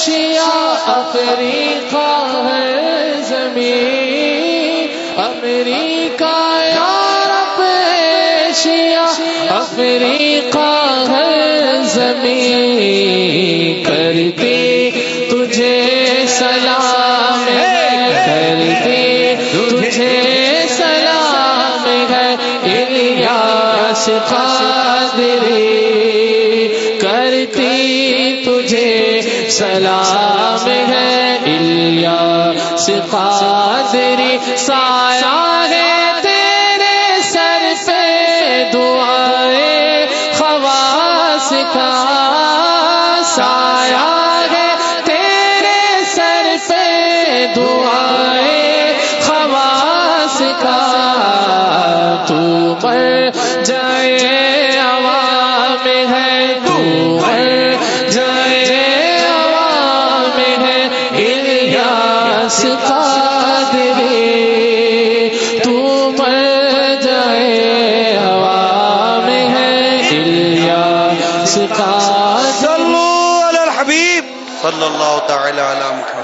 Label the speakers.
Speaker 1: Asia افریقہ ہے زمین، امریکہ Europe Asia افریقہ ہے زمین کرتی تجھے سلام ہے کرتی تجھے سلام ہے، الیاس قادری۔ کرتی تجھے سلام ہے الیاس قادری سایہ ہے تیرے سر پہ دعائیں خواص کا سایہ ہے تیرے سر پہ دعائیں خواص کا تو مر جائے۔ الیاس قادری تو مر جائے عوام ہے الیاس
Speaker 2: صلو علی الحبیب۔ صلی اللہ تعالی علی محمد۔